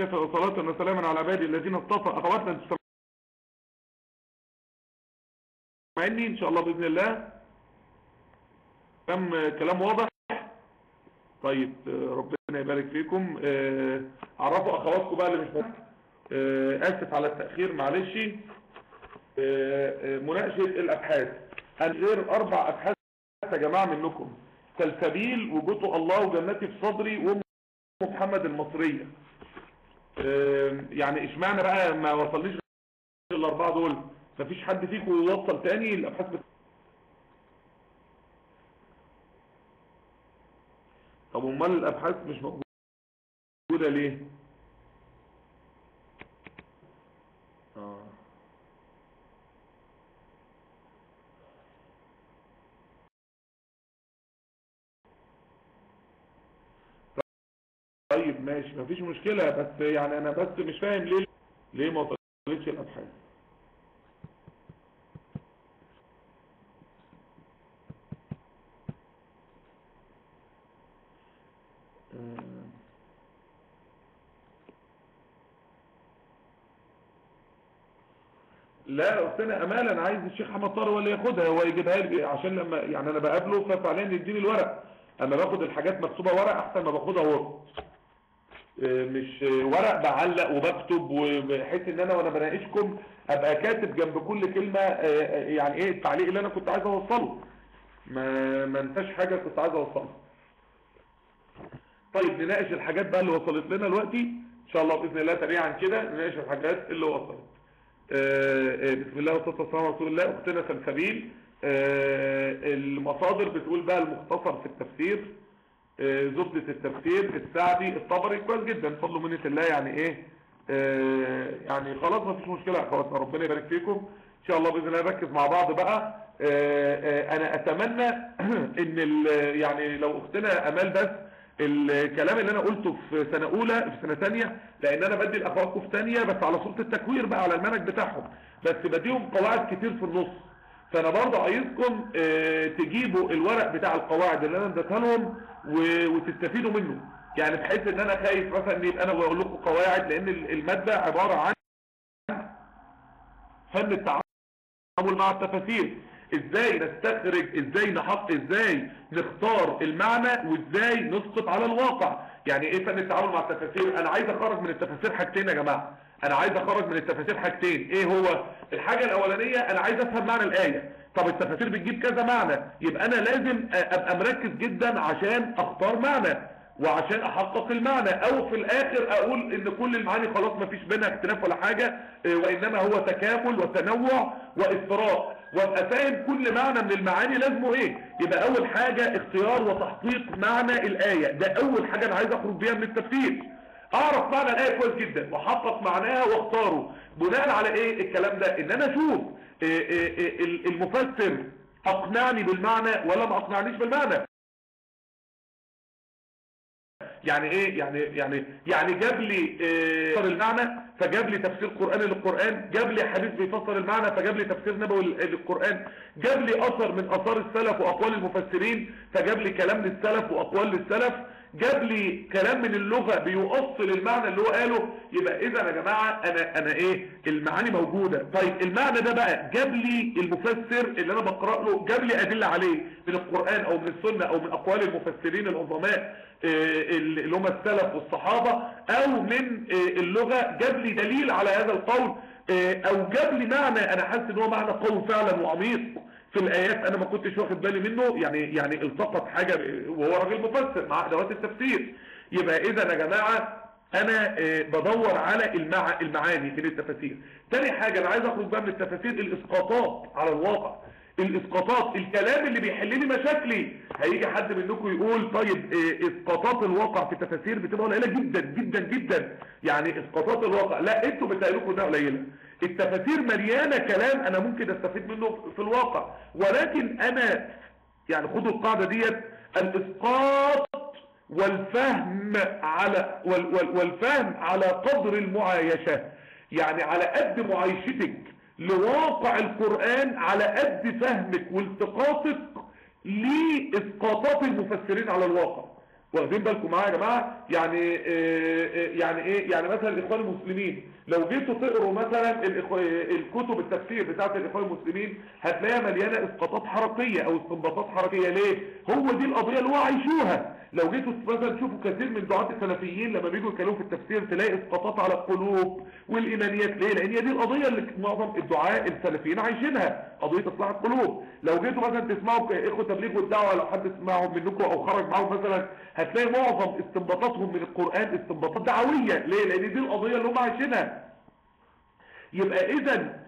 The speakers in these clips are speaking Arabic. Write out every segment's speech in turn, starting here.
كيف صلاة وسلاما على عبادي الذين اصطفى أخواتنا أنتوا سامعيني إن شاء الله بإذن الله كم كلام واضح. طيب آه، ربنا يبارك فيكم. آه، عرفوا أخواتكم بقى اللي مش آه، آسف على التأخير معلش. مناقشة الأبحاث. عن غير أربع أبحاث يا جماعة منكم؟ سلسبيل وجوته الله وجنتي في صدري وأم محمد المصرية. آه، يعني اشمعنى بقى ما وصلنيش الأربعة دول؟ مفيش حد فيكم يوصل تاني الابحاث بت... طب أمال الأبحاث مش موجودة ليه؟ آه. طيب ماشي مفيش مشكلة بس يعني أنا بس مش فاهم ليه ليه ما وصلتش الأبحاث. آه. لا اختنا أمال أنا عايز الشيخ أحمد طارق اللي ياخدها هو يجيبها لي عشان لما يعني أنا بقابله ففعليا يديني الورق. أما باخد الحاجات مكتوبة ورق أحسن ما باخدها ورق مش آه، ورق بعلق وبكتب وبحيث إن أنا وأنا بناقشكم أبقى كاتب جنب كل كلمة آه، آه، يعني إيه التعليق اللي أنا كنت عايز أوصله. ما ما انساش حاجة كنت عايز اوصلها طيب نناقش الحاجات بقى اللي وصلت لنا دلوقتي. إن شاء الله بإذن الله سريعا كده نناقش الحاجات اللي وصلت. بسم الله والصلاة والسلام على رسول الله. أختنا سلسبيل المصادر بتقول بقى المختصر في التفسير. زبدة التفسير السعدي الطبري كويس جدا بفضل ومنة الله يعني إيه آه، يعني خلاص ما فيش مشكلة اخواتنا ربنا يبارك فيكم. إن شاء الله بإذن الله نركز مع بعض بقى. آه، آه، أنا أتمنى إن يعني لو أختنا أمال بس الكلام اللي أنا قلته في سنة أولى في سنة تانية لأن أنا بدي الاخواتكم في تانية بس على صورة التكوير بقى على المنهج بتاعهم. بس بديهم قواعد كتير في النص. فأنا برضه عايزكم آه، تجيبوا الورق بتاع القواعد اللي أنا اديتها لهم وتستفيدوا منه. يعني بحيث إن أنا خايف مثلا إن أنا بقول لكم قواعد لأن ال- المادة عبارة عن فن التعامل مع التفاسير إزاي نستخرج إزاي نحط إزاي نختار المعنى وإزاي نسقط على الواقع. يعني إيه فن التعامل مع التفاسير أنا عايز أخرج من التفاسير حاجتين يا جماعة. أنا عايز أخرج من التفاسير حاجتين. إيه هو؟ الحاجة الأولانية أنا عايز أفهم معنى الآية. طب التفاسير بتجيب كذا معنى. يبقى أنا لازم أبقى مركز جدا عشان أختار معنى وعشان أحقق المعنى. أو في الآخر أقول إن كل المعاني خلاص ما فيش بينها اختلاف ولا حاجة آه، وإنما هو تكامل وتنوع واثراء وأبقى فاهم كل معنى من المعاني لازمه إيه. يبقى أول حاجة اختيار وتحقيق معنى الآية. ده أول حاجة أنا عايز أخرج بيها من التفسير. أعرف معنى الآية كويس جدا وأحقق معناها وأختاره. بناء على إيه الكلام ده؟ إن أنا أشوف المفسر أقنعني بالمعنى ولا ما أقنعنيش بالمعنى. يعني إيه؟ يعني يعني يعني جاب لي آه، المعنى فجاب لي تفسير قرآني للقرآن جاب لي حديث بيفسر المعنى فجاب لي تفسير نبوي لل- للقرآن جاب لي أثر من أثار السلف وأقوال المفسرين فجاب لي كلام للسلف وأقوال للسلف. جاب لي كلام من اللغة بيؤصل المعنى اللي هو قاله. يبقى إذا يا جماعة أنا أنا إيه؟ المعاني موجودة. طيب المعنى ده بقى جاب لي المفسر اللي أنا بقرأ له جاب لي أدلة عليه من القرآن أو من السنة أو من أقوال المفسرين العظماء آه، اللي هم السلف والصحابة أو من آه، اللغة جاب لي دليل على هذا القول آه، أو جاب لي معنى. أنا حاسس إن هو معنى قوي فعلا وعميق. في الآيات أنا ما كنتش واخد بالي منه يعني يعني التقط حاجة وهو راجل مفسر مع ادوات التفسير. يبقى إذا يا جماعة أنا آه، بدور على المع... المعاني من التفاسير. تاني حاجة أنا عايز أخرج بقى من التفاسير الإسقاطات على الواقع. الإسقاطات الكلام اللي بيحل لي مشاكلي. هيجي حد منكم يقول طيب إيه، إسقاطات الواقع في التفاسير بتبقى قليلة جدا جدا جدا. يعني إسقاطات الواقع لا أنتوا بتقولوا إنها قليلة. التفاسير مليانة كلام أنا ممكن أستفيد منه في الواقع. ولكن أنا يعني خدوا القاعدة ديت الإسقاط والفهم على وال وال والفهم على قدر المعايشة. يعني على قد معايشتك لواقع القرآن على قد فهمك والتقاطك لإسقاطات المفسرين على الواقع. واخدين بالكم معايا يا جماعة؟ يعني آه، آه، يعني إيه؟ يعني مثلا الإخوان المسلمين لو جيتوا تقروا مثلا الكتب التفسير بتاعت الإخوان المسلمين هتلاقيها مليانة إسقاطات حركية أو استنباطات حركية. ليه؟ هو دي القضية اللي هو عايشوها. لو جيتوا مثلا تشوفوا كثير من دعاة السلفيين لما بيجوا يتكلموا في التفسير تلاقي إسقاطات على القلوب والإيمانيات. ليه؟ لأن هي دي القضية اللي معظم الدعاء السلفيين عايشينها قضية إصلاح القلوب. لو جيتوا مثلا تسمعوا إخوة تبليغ والدعوة لو حد سمعهم منكم أو خرج معاهم مثلا هتلاقي معظم استنباطاتهم من القرآن استنباطات دعوية. ليه؟ لأن دي القضية اللي هم عايشينها. يبقى إذا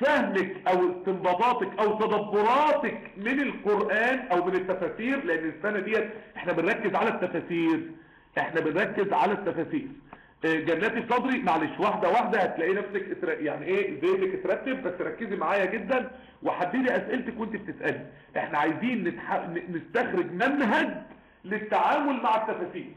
فهمك أو استنباطاتك أو تدبراتك من القرآن أو من التفاسير لأن السنة ديت إحنا بنركز على التفاسير. إحنا بنركز على التفاسير. آه، جناتي صدري معلش واحدة واحدة هتلاقي نفسك. يعني إيه ذهنك اترتب بس ركزي معايا جدا وحددي أسئلتك وأنت بتسألي. إحنا عايزين نستخرج منهج للتعامل مع التفاسير.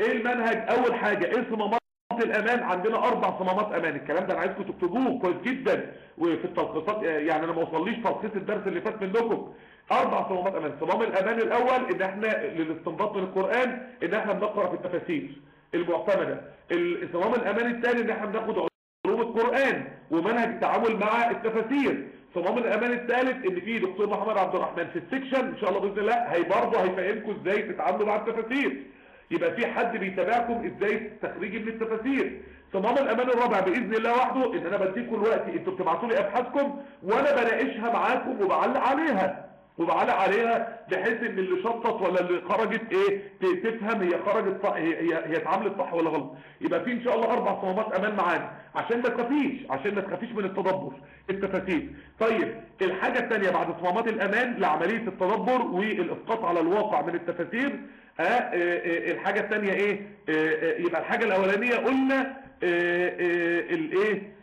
إيه المنهج؟ أول حاجة إيه صمامات الأمان؟ عندنا أربع صمامات أمان. الكلام ده أنا عايزكم تكتبوه كويس جدا. وفي التلخيصات يعني أنا ما وصليش تلخيص الدرس اللي فات منكم. أربع صمامات أمان. صمام الأمان الأول إن إحنا للاستنباط من القران إن إحنا بنقرأ في التفاسير المعتمدة. الصمام الأمان الثاني إن إحنا بناخد علوم القرآن ومنهج التعامل مع التفاسير. صمام الأمان الثالث إن في دكتور محمد عبد الرحمن في السكشن إن شاء الله بإذن الله هي برضه هيفهمكم إزاي تتعاملوا مع التفاسير. يبقى في حد بيتابعكم إزاي تستخرجي من التفاسير. صمام الأمان الرابع بإذن الله وحده إن أنا بديكم الوقت أنتوا بتبعتوا لي أبحاثكم وأنا بناقشها معاكم وبعلق عليها. وبعلق عليها بحيث إن اللي شطت ولا اللي خرجت إيه تفهم هي خرجت صح هي هي, هي اتعاملت صح ولا غلط. يبقى في إن شاء الله أربع صمامات أمان معانا. عشان ما تخافيش عشان ما تخافيش من التدبر. التفاسير طيب الحاجة الثانية بعد صمامات الأمان لعملية التدبر والإسقاط على الواقع من التفاسير آه آه آه الحاجة الثانية إيه؟ آه آه يبقى الحاجة الأولانية قلنا آه آه الايه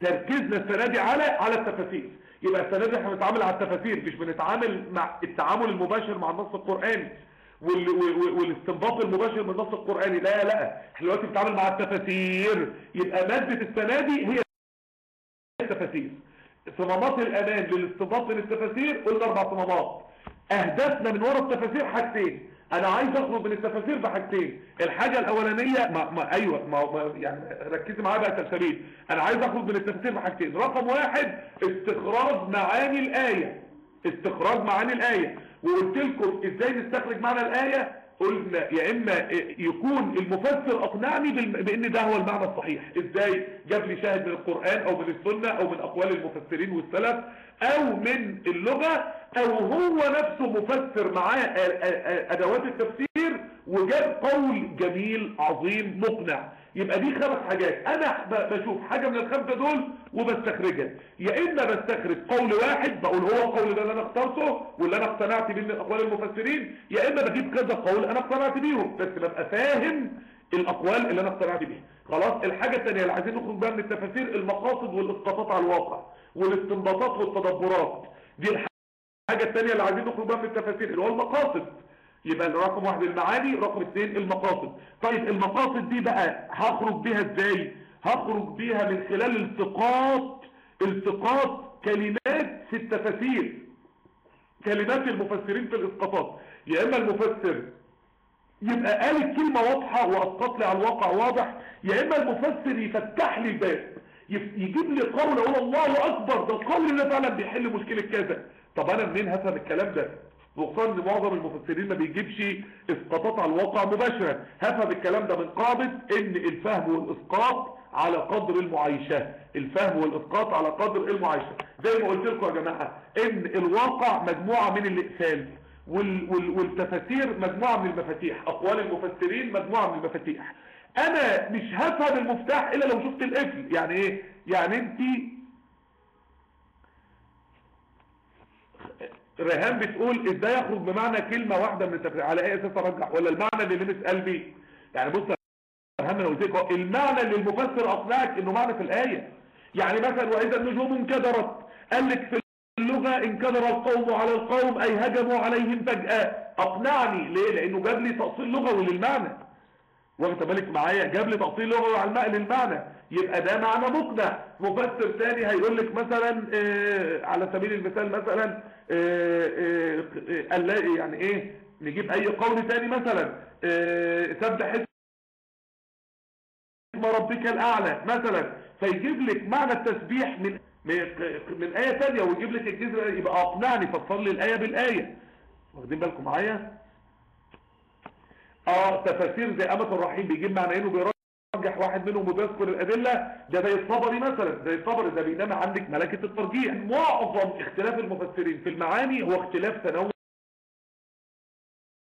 تركيزنا السنة دي على على التفاسير. يبقى السنة دي إحنا بنتعامل على التفاسير مش بنتعامل مع التعامل المباشر مع النص وال والاستنباط المباشر من النص القرآني. لا لا إحنا دلوقتي بنتعامل مع التفاسير. يبقى مادة السنة دي هي التفاسير. صمامات الأمان للاستنباط من التفاسير قلنا أربع صمامات اهدافنا من ورا التفاسير حاجتين. أنا عايز أخرج من التفاسير بحاجتين الحاجة الأولانية ما ما أيوه ما ما يعني ركزي معايا بقى تفسير أنا عايز أخرج من التفاسير بحاجتين رقم واحد استخراج معاني الآية. استخراج معاني الآية. وقلت لكم إزاي نستخرج معنى الآية؟ قلنا يا إما يكون المفسر أقنعني بإن ده هو المعنى الصحيح. إزاي؟ جاب لي شاهد من القرآن أو من السنة أو من أقوال المفسرين والسلف أو من اللغة أو هو نفسه مفسر معاه أدوات التفسير وجاب قول جميل عظيم مقنع. يبقى دي خمس حاجات. أنا بشوف حاجة من الخمسة دول وبستخرجها. يا إما بستخرج قول واحد بقول هو القول ده اللي أنا اخترته واللي أنا اقتنعت بيه من اقوال المفسرين يا إما بجيب كذا قول أنا اقتنعت بيهم بس ببقى فاهم الأقوال اللي أنا اقتنعت بيها. خلاص الحاجة الثانية اللي عايزين نخرج بقى من التفاسير المقاصد والاسقاطات على الواقع والاستنباطات والتدبرات. دي الحاجة الثانية اللي عايزين نخرج بقى من التفاسير اللي هو المقاصد. يبقى رقم واحد المعاني رقم اثنين المقاصد. طيب المقاصد دي بقى هخرج بيها إزاي؟ هخرج بيها من خلال التقاط التقاط كلمات في التفاسير. كلمات المفسرين في الاسقاطات. يا إما المفسر يبقى قال الكلمة واضحة واسقط لي على الواقع واضح يا إما المفسر يفتح لي الباب. يجيب لي قول أقول الله أكبر ده القول ده فعلا بيحل مشكلة كذا. طب أنا منين هفهم الكلام ده؟ وخصوصا ان معظم المفسرين ما بيجيبش إسقاطات على الواقع مباشرة. هفهم الكلام ده من قاعدة إن الفهم والإسقاط على قدر المعايشة الفهم والإسقاط على قدر المعايشة زي ما قلت لكم يا جماعة إن الواقع مجموعة من الإقفال وال وال والتفاسير مجموعة من المفاتيح. أقوال المفسرين مجموعة من المفاتيح. أنا مش هفهم المفتاح إلا لو شفت القفل. يعني إيه؟ يعني انت ريهام بتقول إزاي أخرج بمعنى كلمة واحدة من التفسير على اي أساس أرجح؟ ولا المعنى اللي لمس قلبي؟ يعني بص ريهام أنا قلت لك أهو، المعنى اللي المفسر أقنعك إنه معنى في الآية. يعني مثلا وإذا النجوم انكدرت قال لك في اللغة انكدر القوم على القوم أي هجموا عليهم فجأة. أقنعني. ليه؟ لأنه جاب لي تأصيل لغوي للمعنى. واخد بالك معايا؟ جاب لي تأصيل لغوي على الماء للمعنى. يبقى ده معنى مقنع. مفسر تاني هيقول لك مثلا آه على سبيل المثال مثلا آه آه يعني إيه؟ نجيب أي قول تاني مثلا. آه، سبح اسم ربك الأعلى مثلا. فيجيب لك معنى التسبيح من من آية تانية ويجيب لك الجزء يبقى أقنعني فصل لي الآية بالآية. واخدين بالكم معايا؟ آه تفاسير زي أمة الرحيم بيجيب معنيين وبيرجح واحد منهم وبيذكر الأدلة. ده زي الطبري مثلا. زي الطبري ده بينما عندك ملكة الترجيح. معظم اختلاف المفسرين في المعاني هو اختلاف تنوع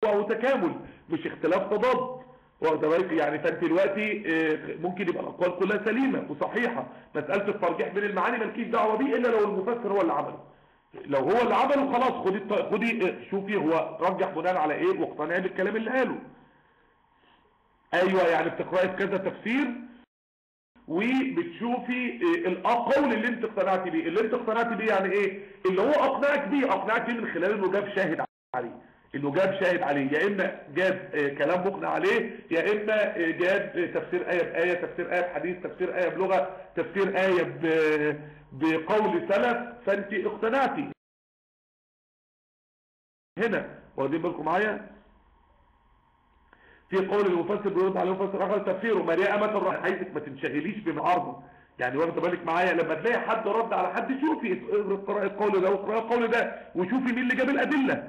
وتكامل مش اختلاف تضاد. يعني فانت دلوقتي آه، ممكن يبقى الأقوال كلها سليمة وصحيحة. مساله الترجيح بين المعاني مالكيش دعوة بيه إلا لو المفسر هو اللي عمله. لو هو اللي عمله خلاص خدي خدي آه، شوفي هو رجح بناء على إيه واقتنعي بالكلام اللي قاله. أيوه يعني بتقرأي في كذا تفسير وبتشوفي آه، القول اللي أنت اقتنعتي بيه. اللي أنت اقتنعتي بيه يعني إيه؟ اللي هو أقنعك بيه. أقنعك بيه من خلال إنه جاب شاهد عليه. إنه جاب شاهد عليه يا إما جاب آه، كلام مقنع عليه يا إما آه، جاب آه، تفسير آية بآية تفسير آية بحديث تفسير آية بلغة تفسير ب- بقول سلف فأنت اقتنعتي. هنا واخدين بالكم معايا؟ في قول المفسر بيرد عليه مفسر آخر تفسيره ما ليه امة الرحمن عايزك ما تنشغليش بمعارضه. يعني واخد بالك معايا؟ لما تلاقي حد رد على حد شوفي اقرأ القول ده واقرأ القول ده وشوفي مين اللي جاب الأدلة.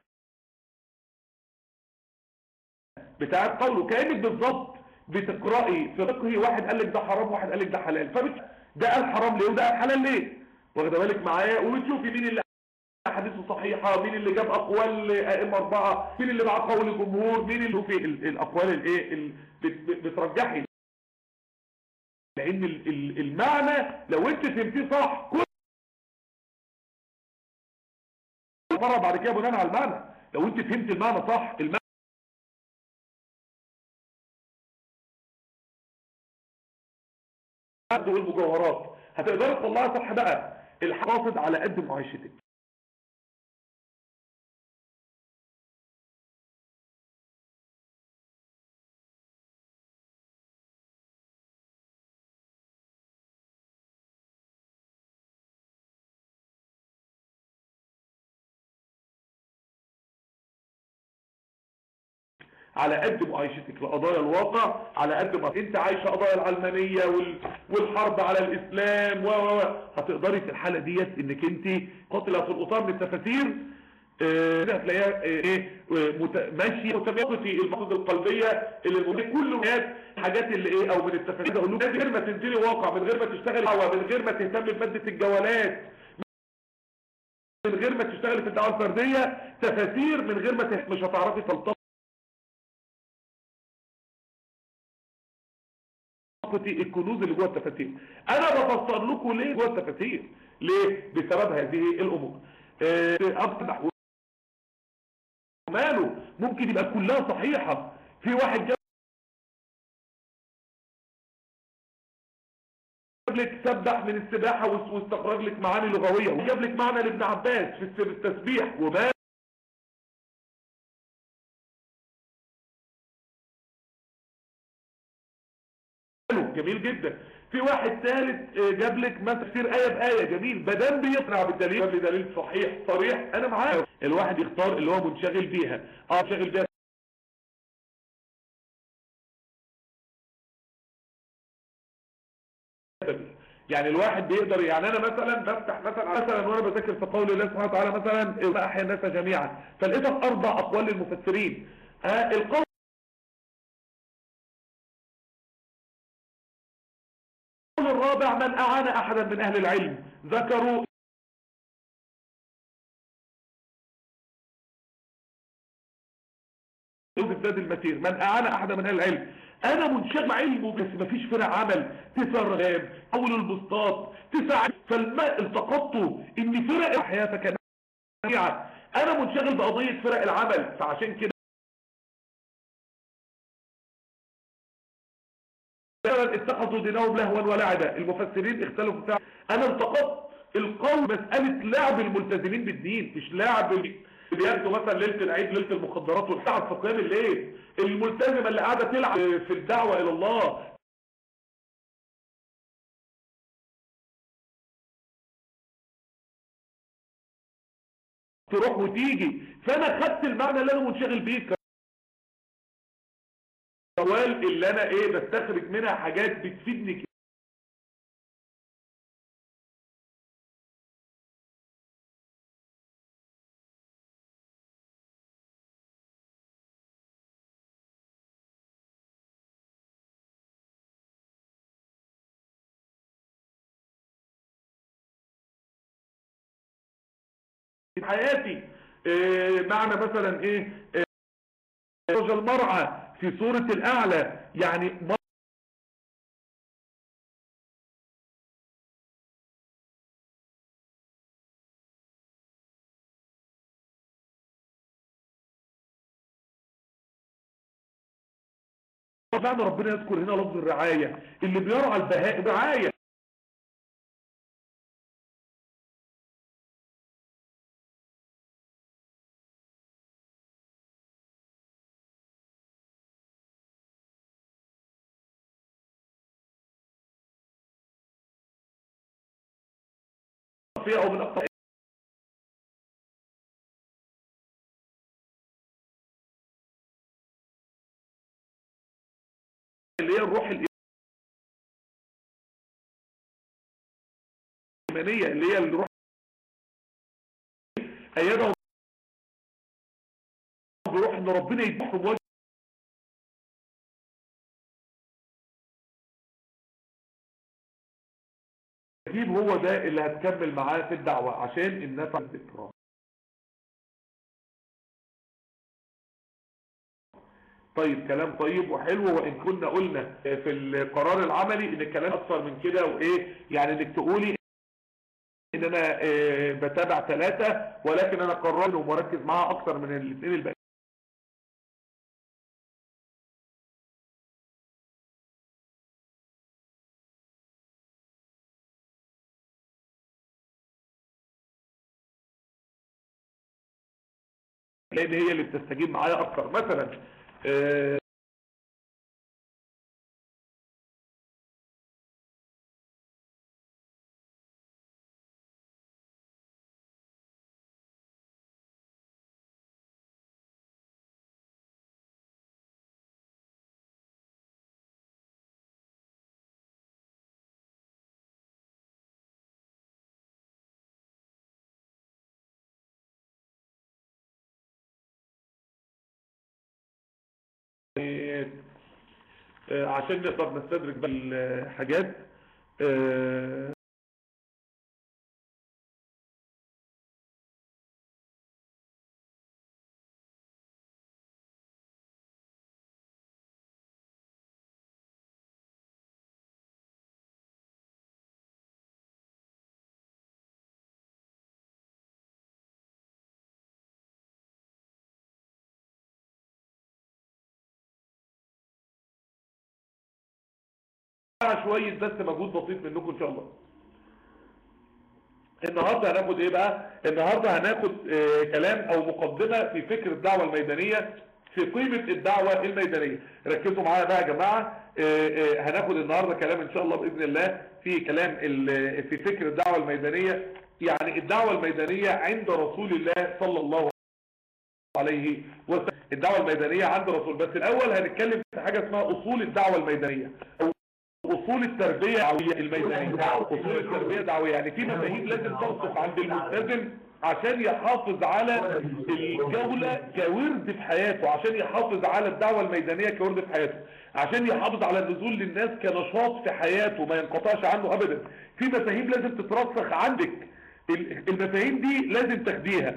بتاعت قوله كانك بالظبط بتقرأي في فقه واحد قال لك ده حرام واحد قال لك ده حلال. فبت ده قال حرام ليه وده قال حلال ليه؟ واخده بالك معايا؟ وبتشوفي مين اللي أحاديثه صحيحة مين اللي جاب أقوال أئمة أربعة مين اللي مع قول الجمهور مين اللي في ال- الأقوال الايه ال- بت- بت- بترجحي. لأن ال- ال- المعنى لو انت فهمتيه صح كل مرة بعد كده بناء على المعنى. لو انت فهمت المعنى صح المعنى والمجوهرات. هتقدري تطلعي صح بقى الحاصد على قد معيشتك على قد معيشتك لقضايا الواقع على قد ما انت عايشه قضايا العلمانية وال... والحرب على الإسلام و و هتقدري في الحالة ديت إنك انت قاتلة في القطار من التفاسير آه، هتلاقيها آه، إيه ماشية متميزه المقصود القلبية اللي الموضوع كله ناس حاجات اللي إيه أو من التفاسير لكم من غير ما تنزلي واقع من غير ما تشتغلي دعوه من غير ما تهتمي بمادة الجولات من غير ما تشتغلي في الدعوه الفردية تفاسير من غير ما. مش هتعرفي تلتقطي تلتقطي الكنوز اللي جوه التفاسير. أنا بفسر لكم ليه جوه التفاسير. ليه؟ بسبب هذه الأمور. آه، افتح ماله؟ ممكن يبقى كلها صحيحة. في واحد جاب لك سبح من السباحة واس- واستخرج لك معاني لغوية وجاب لك معنى لابن عباس في التسبيح وما جميل جدا. في واحد ثالث آه، جاب لك ما تفسير آية بآية. جميل. بدل بيقنع بالدليل جاب لي دليل صحيح. صريح. أنا معاه الواحد يختار اللي هو منشغل بيها. آه منشغل بيها. يعني الواحد بيقدر يعني أنا مثلا بفتح مثلا مثلا وأنا بذاكر في قول الله سبحانه وتعالى مثلا أحيا الناس جميعا. فلقيت أربع أقوال للمفسرين. آه القول من أعان أحدا من أهل العلم. ذكروا زاد المسير من أعان أحدا من أهل العلم. أنا منشغل علمه بس مفيش فرق عمل. تسع رغام أول البسطات تسع فالماء التقطوا إن فرق حياتك أنا منشغل بقضية فرق العمل. فعشان كده اتخذوا دينهم لهوا ولعبا. المفسرين اختلفوا فيها أنا التقطت القول مسألة لعب الملتزمين بالدين مش لعب بياخدوا مثلا ليلة العيد ليلة المخدرات والساعة في قيام الليل الملتزمة اللي قاعدة تلعب في الدعوة إلى الله. تروح وتيجي. فأنا خدت المعنى اللي أنا منشغل بيه. الأقوال اللي أنا إيه بستخرج منها حاجات بتفيدني كده في حياتي إيه معنى مثلا إيه رجل المرعى في سورة الأعلى يعني ربنا يذكر هنا لفظ الرعاية اللي بيرعى البهائم رعاية. فيها أو من أكثر اللي هي الروح الإيمانية اللي هي الروح أيدهم بروح إن ربنا يديهم الترتيب هو ده اللي هتكمل معاه في الدعوة عشان الناس الذكرى طيب كلام طيب وحلو. وإن كنا قلنا في القرار العملي إن الكلام أكثر من كده وإيه يعني إنك تقولي إن أنا بتابع ثلاثة ولكن أنا قررت ومركز معاها أكثر من الاثنين الباقيين. لأن هي اللي بتستجيب معايا أكتر. مثلا عشان نقدر نستدرك بقى الحاجات شوية بس مجهود بسيط منكم إن شاء الله. النهاردة هناخد إيه بقى؟ النهاردة هناخد آه كلام أو مقدمة في فكر الدعوة الميدانية في قيمة الدعوة الميدانية. ركزوا معايا بقى يا جماعة. آه آه هناخد النهاردة كلام إن شاء الله بإذن الله في كلام في فكر الدعوة الميدانية. يعني الدعوة الميدانية عند رسول الله صلى الله عليه وسلم. الدعوة الميدانية عند رسول بس الأول هنتكلم في حاجة اسمها أصول الدعوة الميدانية. أو أصول التربية الميدانية. أصول التربية الدعوية. يعني في مفاهيم لازم ترسخ عند الملتزم عشان يحافظ على الجولة كورد في حياته عشان يحافظ على الدعوة الميدانية كورد في حياته عشان يحافظ على النزول للناس كنشاط في حياته ما ينقطعش عنه ابدا. في مفاهيم لازم تترسخ عندك. المفاهيم دي لازم تاخديها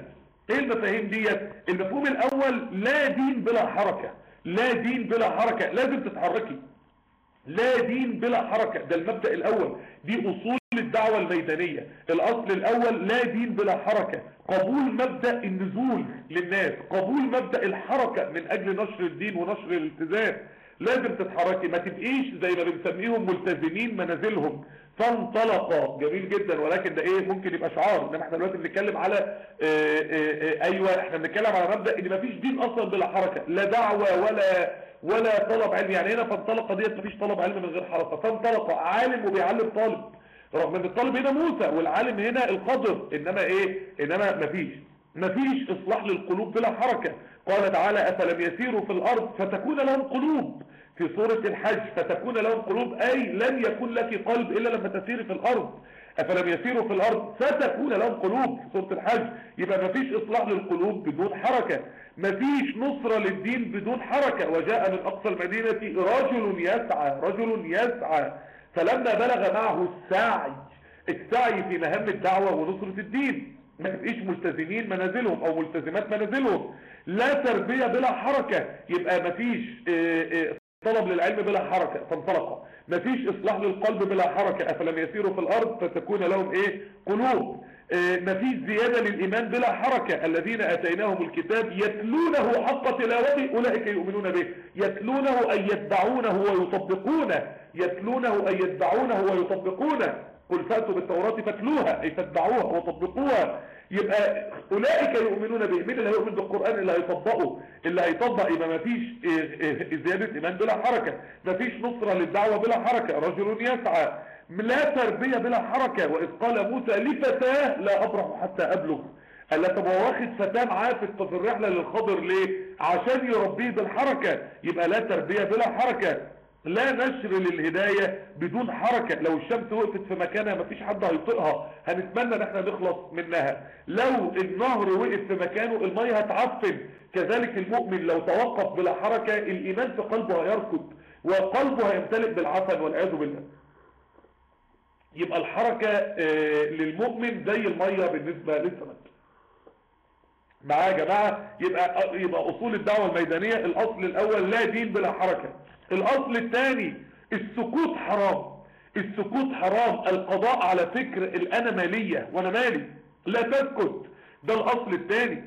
إيه المفاهيم ديت؟ المفهوم الأول لا دين بلا حركة. لا دين بلا حركة. لازم تتحركي. لا دين بلا حركة. ده المبدأ الأول. دي أصول الدعوة الميدانية. الأصل الأول لا دين بلا حركة. قبول مبدأ النزول للناس. قبول مبدأ الحركة من أجل نشر الدين ونشر الالتزام. لازم تتحركي. ما تبقيش زي ما بنسميهم ملتزمين منازلهم. فانطلق. جميل جدا. ولكن ده إيه؟ ممكن يبقى شعار. إنما إحنا دلوقتي بنتكلم على آه آه أيوه إحنا بنتكلم على مبدأ إن مفيش دين أصلا بلا حركة. لا دعوة ولا ولا طلب علم. يعني هنا فانطلق ديت مفيش طلب علم من غير حركة. فانطلق عالم وبيعلم طالب. رغم إن الطالب هنا موسى والعالم هنا القدر إنما إيه؟ إنما مفيش. مفيش إصلاح للقلوب بلا حركة. قال تعالى أفلم يسيروا في الأرض فتكون لهم قلوب. في سورة الحج فتكون لهم قلوب. أي لن يكون لك قلب إلا لما تسيري في الأرض. أفلم يسيروا في الأرض؟ فتكون لهم قلوب في سورة الحج. يبقى مفيش إصلاح للقلوب بدون حركة. مفيش نصرة للدين بدون حركة. وجاء من أقصى المدينة رجل يسعى رجل يسعى. فلما بلغ معه السعي السعي في مهام الدعوة ونصرة الدين. ما تبقيش ملتزمين منازلهم أو ملتزمات منازلهم. لا تربية بلا حركة. يبقى مفيش طلب للعلم بلا حركة فانطلق. مفيش إصلاح للقلب بلا حركة. أفلم يسيروا في الأرض فتكون لهم إيه؟ قلوب. آه مفيش زيادة للإيمان بلا حركة. الذين آتيناهم الكتاب يتلونه حق تلاوته أولئك يؤمنون به. يتلونه أي يتبعونه ويطبقونه. يتلونه أي يتبعونه ويطبقونه. قل فأتوا بالتوراة فاتلوها أي فاتبعوها وطبقوها يبقى أولئك يؤمنون به. مين اللي هيؤمن بالقرآن؟ اللي هيطبقه. اللي هيطبق يبقى مفيش زيادة إيمان بلا حركة. مفيش نصرة للدعوة بلا حركة. رجل يسعى. لا تربية بلا حركة. وإذ قال موسى لفتاه لا أبرح حتى أبلغ. قال طب هو واخد فتاة معاه في الرحلة للخضر ليه؟ عشان يربيه بالحركة. يبقى لا تربية بلا حركة. لا نشر للهداية بدون حركة. لو الشمس وقفت في مكانها مفيش حد هيطئها هنتمنى إن إحنا نخلص منها. لو النهر وقف في مكانه المية هتعفن. كذلك المؤمن لو توقف بلا حركة الإيمان في قلبه هيركض وقلبه هيمتلئ بالعفن والعياذ بالله. يبقى الحركة آه للمؤمن زي المية بالنسبة للسمك معايا يا جماعة؟ يبقى, يبقى أصول الدعوة الميدانية الأصل الأول لا دين بلا حركة. الأصل الثاني السكوت حرام. السكوت حرام القضاء على فكر الأنا مالية وأنا مالي. لا تسكت. ده الأصل الثاني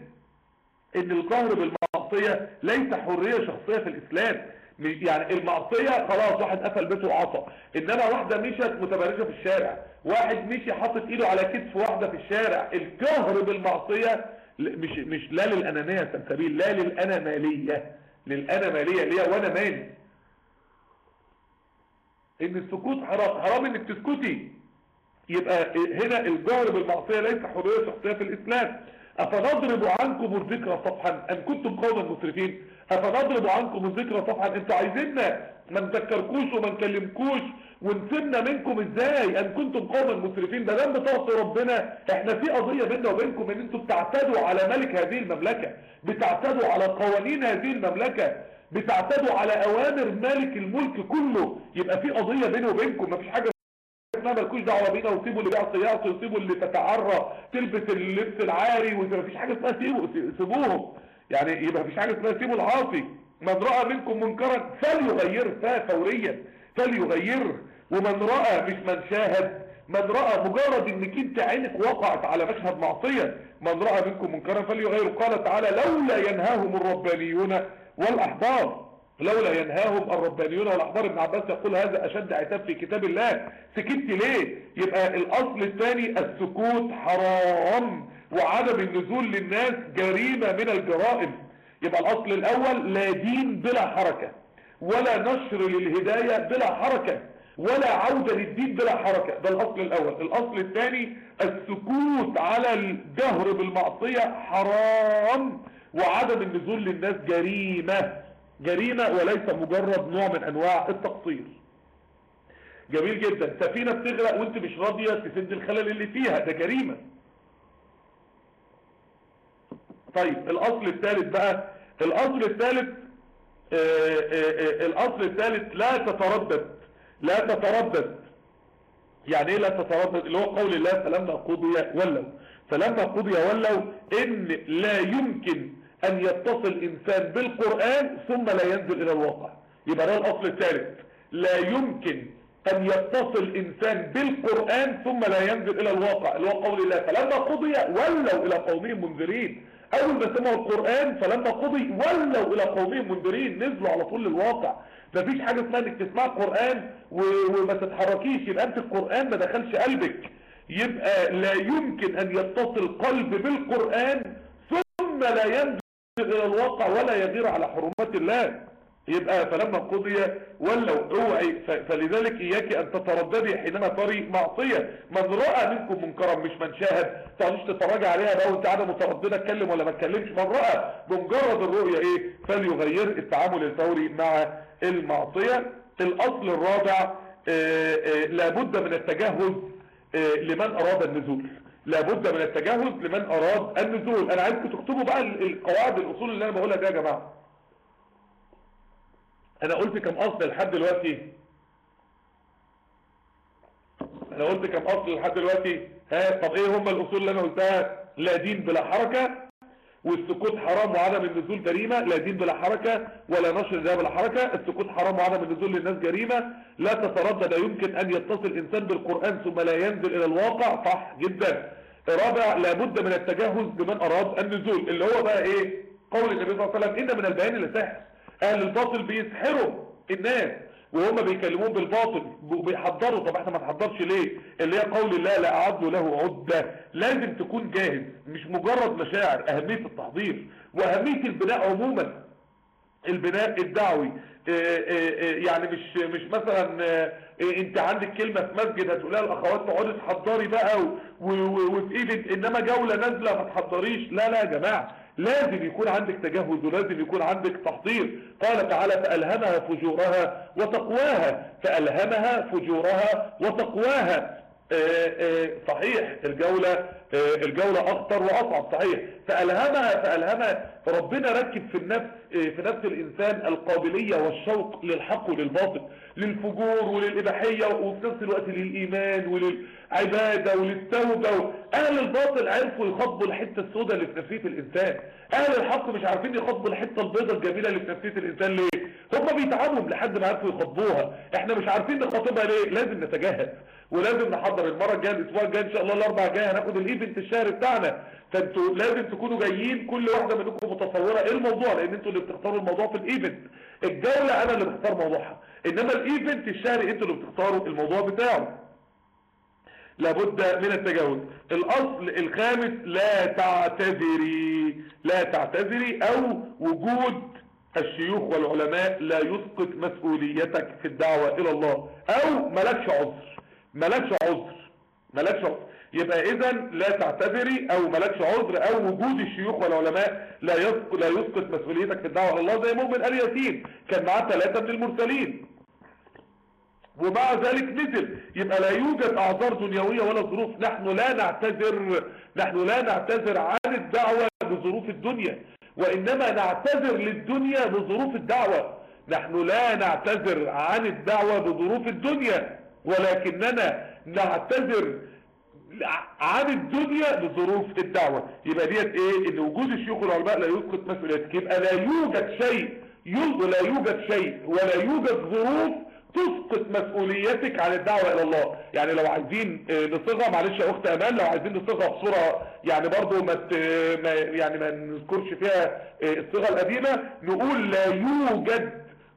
إن القهر بالمعصية ليس حرية شخصية في الإسلام. يعني المعصية خلاص واحد قفل بيته وعصى. إنما واحدة مشت متبرجة في الشارع. واحد مشي حاطط إيده على كتف واحدة في الشارع. القهر بالمعصية مش مش لا للأنانية سبيل لا للأنا مالية. للأنا مالية اللي هي وأنا مالي. إن السكوت حرام حرام إنك تسكتي. يبقى هنا الجهر بالمعصية ليس حرية شخصية في الإسلام. أفنضرب عنكم الذكر صفحا ان كنتم قوما مسرفين؟ أفنضرب عنكم الذكر صفحا؟ أنتوا عايزيننا ما نذكركوش وما نكلمكوش ونسيبنا منكم إزاي؟ ان كنتم قوما مسرفين؟ ده لما تعصوا ربنا. إحنا في قضية بيننا وبينكم إن أنتوا بتعتدوا على ملك هذه المملكة بتعتدوا على قوانين هذه المملكة. بتعتدوا على أوامر مالك الملك كله. يبقى في قضية بينه وبينكم مفيش حاجة اسمها مالكوش دعوة بينا. وسيبوا اللي بيعصي يعصي وسيبوا اللي تتعرى تلبس اللبس العاري ومفيش حاجة اسمها سيبوا سيبوهم. يعني يبقى مفيش حاجة اسمها سيبوا العاصي. من رأى منكم منكرا فليغيره فوريا فليغيره. ومن رأى مش من شاهد من رأى مجرد انك انت عينك وقعت على مشهد معصية من رأى منكم منكرا فليغيره. قال تعالى لولا ينهاهم الربانيون والاحبار لولا ينهاهم الربانيون والأحبار ابن عباس يقول هذا أشد عتاب في كتاب الله. سكت ليه؟ يبقى الأصل الثاني السكوت حرام وعدم النزول للناس جريمة من الجرائم. يبقى الأصل الأول لا دين بلا حركة ولا نشر للهداية بلا حركة ولا عودة للدين بلا حركة. ده الأصل الأول. الأصل الثاني السكوت على الجهر بالمعصية حرام. وعدم النزول للناس جريمة. جريمة وليس مجرد نوع من أنواع التقصير. جميل جدا. سفينة بتغرق وأنت مش راضية تسد الخلل اللي فيها. ده جريمة. طيب الأصل الثالث بقى. الأصل الثالث الأصل الثالث لا تتردد. لا تتردد. يعني إيه لا تتردد؟ اللي هو قول الله فلما قضي ولوا. فلما قضي ولوا إن لا يمكن أن يتصل إنسان بالقرآن ثم لا ينزل إلى الواقع. يبقى ده الأصل الثالث. لا يمكن أن يتصل إنسان بالقرآن ثم لا ينزل إلى الواقع. اللي هو قول الله فلما قضي ولوا إلى قومهم منذرين. أول ما سمعوا القرآن فلما قضي ولوا إلى قومهم منذرين. نزلوا على طول للواقع. مفيش حاجة اسمها إنك تسمع قرآن وما تتحركيش. يبقى أنت القرآن ما دخلش قلبك. يبقى لا يمكن أن يتصل قلب بالقرآن ثم لا ينزل إلى الواقع ولا يغير على حرمات الله. يبقى فلما قضي ولوا اوعي فلذلك إياك أن تترددي حينما تري معصية. من رأى منكم منكرا مش من شاهد تعالوش تتفرجي عليها بقى وانت قاعدة مترددة اتكلم ولا ما اتكلمش من رأى بمجرد الرؤية إيه؟ فليغير التعامل الفوري مع المعصية. الأصل الرابع آه، آه، لابد من التجهز آه، لمن أراد النزول. لابد من التجهز لمن أراد النزول. أنا عايزكم تكتبوا بقى ال- القواعد الأصول اللي أنا بقولها دي يا جماعة. أنا قلت كم أصل لحد دلوقتي. أنا قلت كم أصل لحد دلوقتي. ها طب إيه هم الأصول اللي أنا قلتها؟ لا دين بلا حركة. والسكوت حرام وعدم النزول جريمة لا دين بلا حركة ولا نشر ده بلا حركة. السكوت حرام وعدم النزول للناس جريمة. لا تتردد يمكن أن يتصل الإنسان بالقرآن ثم لا ينزل إلى الواقع. صح جدا. رابع لابد من التجهز لمن أراد النزول. اللي هو بقى إيه؟ قول النبي صلى الله عليه وسلم إن من البيان لسحر. أهل الباطل بيسحروا الناس. وهم بيكلمون بالباطل وبيحضروا طب إحنا ما نحضرش ليه؟ اللي هي قول الله لا أعد له عدة. لازم تكون جاهز. مش مجرد مشاعر أهمية التحضير وأهمية البناء عموما. البناء الدعوي. آه، آه، آه، يعني مش مش مثلا آه، أنت عندك كلمة في مسجد هتقولها الاخوات تقعدي تحضري بقى وفي إيدك. إنما جولة نازلة ما تحضريش. لا لا يا جماعة. لازم يكون عندك تجهز ولازم يكون عندك تحضير. قال تعالى فألهمها فجورها وتقواها فألهمها فجورها وتقواها. صحيح الجولة آه، الجولة أخطر وأصعب صحيح. فألهمها فألهمها. ربنا ركب في النفس آه، في نفس الإنسان القابلية والشوق للحق وللباطل للفجور وللإباحية وفي نفس الوقت للإيمان وللعبادة وللتوبة. أهل الباطل عرفوا يخاطبوا الحتة السوداء اللي في نفسية الإنسان. أهل الحق مش عارفين يخاطبوا الحتة البيضاء الجميلة اللي في نفسية الإنسان ليه؟ هم بيتعبوا لحد ما عرفوا يخاطبوها إحنا مش عارفين نخاطبها ليه؟ لازم نتجهز ولازم نحضر المرة الجاية الأسبوع الجاي إن شاء الله الأربع الجاي هناخد الايفنت الشهري بتاعنا. فانتوا لازم تكونوا جايين كل واحدة منكم متصورة. إيه الموضوع؟ لأن أنتوا اللي بتختاروا الموضوع في ال event الجولة أنا اللي بختار موضوعها. إنما ال event الشهري أنتوا اللي بتختاروا الموضوع بتاعه. لابد من التجاوز. الأصل الخامس لا تعتذري. لا تعتذري أو وجود الشيوخ والعلماء لا يسقط مسؤوليتك في الدعوة إلى الله أو ملكش عذر. ملكش عذر ملكش عذر. يبقى اذا لا تعتذري أو ملكش عذر أو وجود الشيوخ والعلماء لا يسقط لا يسقط مسؤوليتك في الدعوة إلى الله زي مؤمن آل ياسين. كان معاه ثلاثة من المرسلين. ومع ذلك نزل. يبقى لا يوجد أعذار دنيوية ولا ظروف. نحن لا نعتذر. نحن لا نعتذر عن الدعوة بظروف الدنيا. وإنما نعتذر للدنيا بظروف الدعوة. نحن لا نعتذر عن الدعوة بظروف الدنيا. ولكننا نعتذر عن الدنيا بظروف الدعوة. يبقى ديت إيه؟ إن وجود الشيوخ والعلماء لا يسقط مسؤوليتك يبقى لا يوجد شيء لا يوجد شيء ولا يوجد ظروف تسقط مسؤوليتك عن الدعوة إلى الله. يعني لو عايزين آه، نصيغها معلش يا أخت أمان لو عايزين نصيغها بصورة يعني برضو ما- يعني ما نذكرش فيها آه، الصيغة القديمة نقول لا يوجد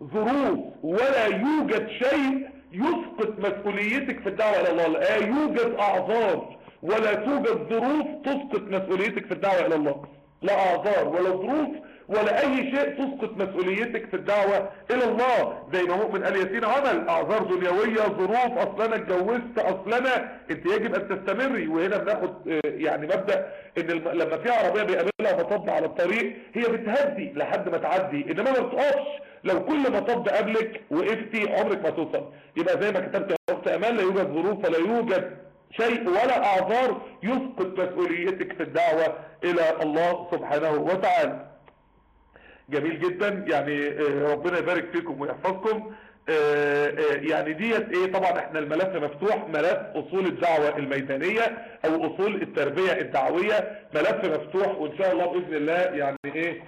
ظروف ولا يوجد شيء يسقط مسؤوليتك في الدعوة إلى الله. لا يوجد أعذار ولا توجد ظروف تسقط مسؤوليتك في الدعوة إلى الله. لا أعذار ولا ظروف ولا أي شيء تسقط مسؤوليتك في الدعوة إلى الله. زي ما مؤمن آل ياسين عمل أعذار دنيوية ظروف أصلا اتجوزت أصلا إنت يجب أن تستمري. وهنا بناخد آه، يعني مبدأ الم- لما في عربية بيقابلها مطب على الطريق هي بتهدي لحد ما تعدي. إنما ما بتقفش. لو كل مطب قبلك وقفتي عمرك ما توصل. يبقى زي ما كتبت يا أخت أمان لا يوجد ظروف ولا يوجد شيء ولا اعذار يسقط مسؤوليتك في الدعوة إلى الله سبحانه وتعالى. جميل جدا. يعني آه، ربنا يبارك فيكم ويحفظكم. آه، آه، يعني ديت إيه طبعا إحنا الملف مفتوح. ملف أصول الدعوة الميدانية أو أصول التربية الدعوية. ملف مفتوح وإن شاء الله بإذن الله يعني إيه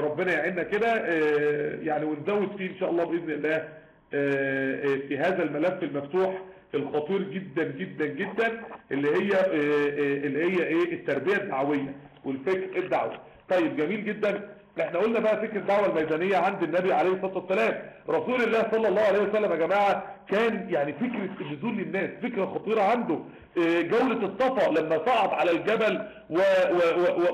ربنا يعيننا كده. آه، يعني ونزود فيه إن شاء الله بإذن الله آه، آه، في هذا الملف المفتوح الخطير جدا جدا جدا اللي هي آه، آه، اللي هي إيه؟ التربية الدعوية والفكر الدعوي. طيب جميل جدا. إحنا قلنا بقى فكرة الدعوة الميدانية عند النبي عليه الصلاة والسلام. رسول الله صلى الله عليه وسلم يا جماعة كان يعني فكرة النزول للناس فكرة خطيرة عنده. آه جولة الصفا لما صعد على الجبل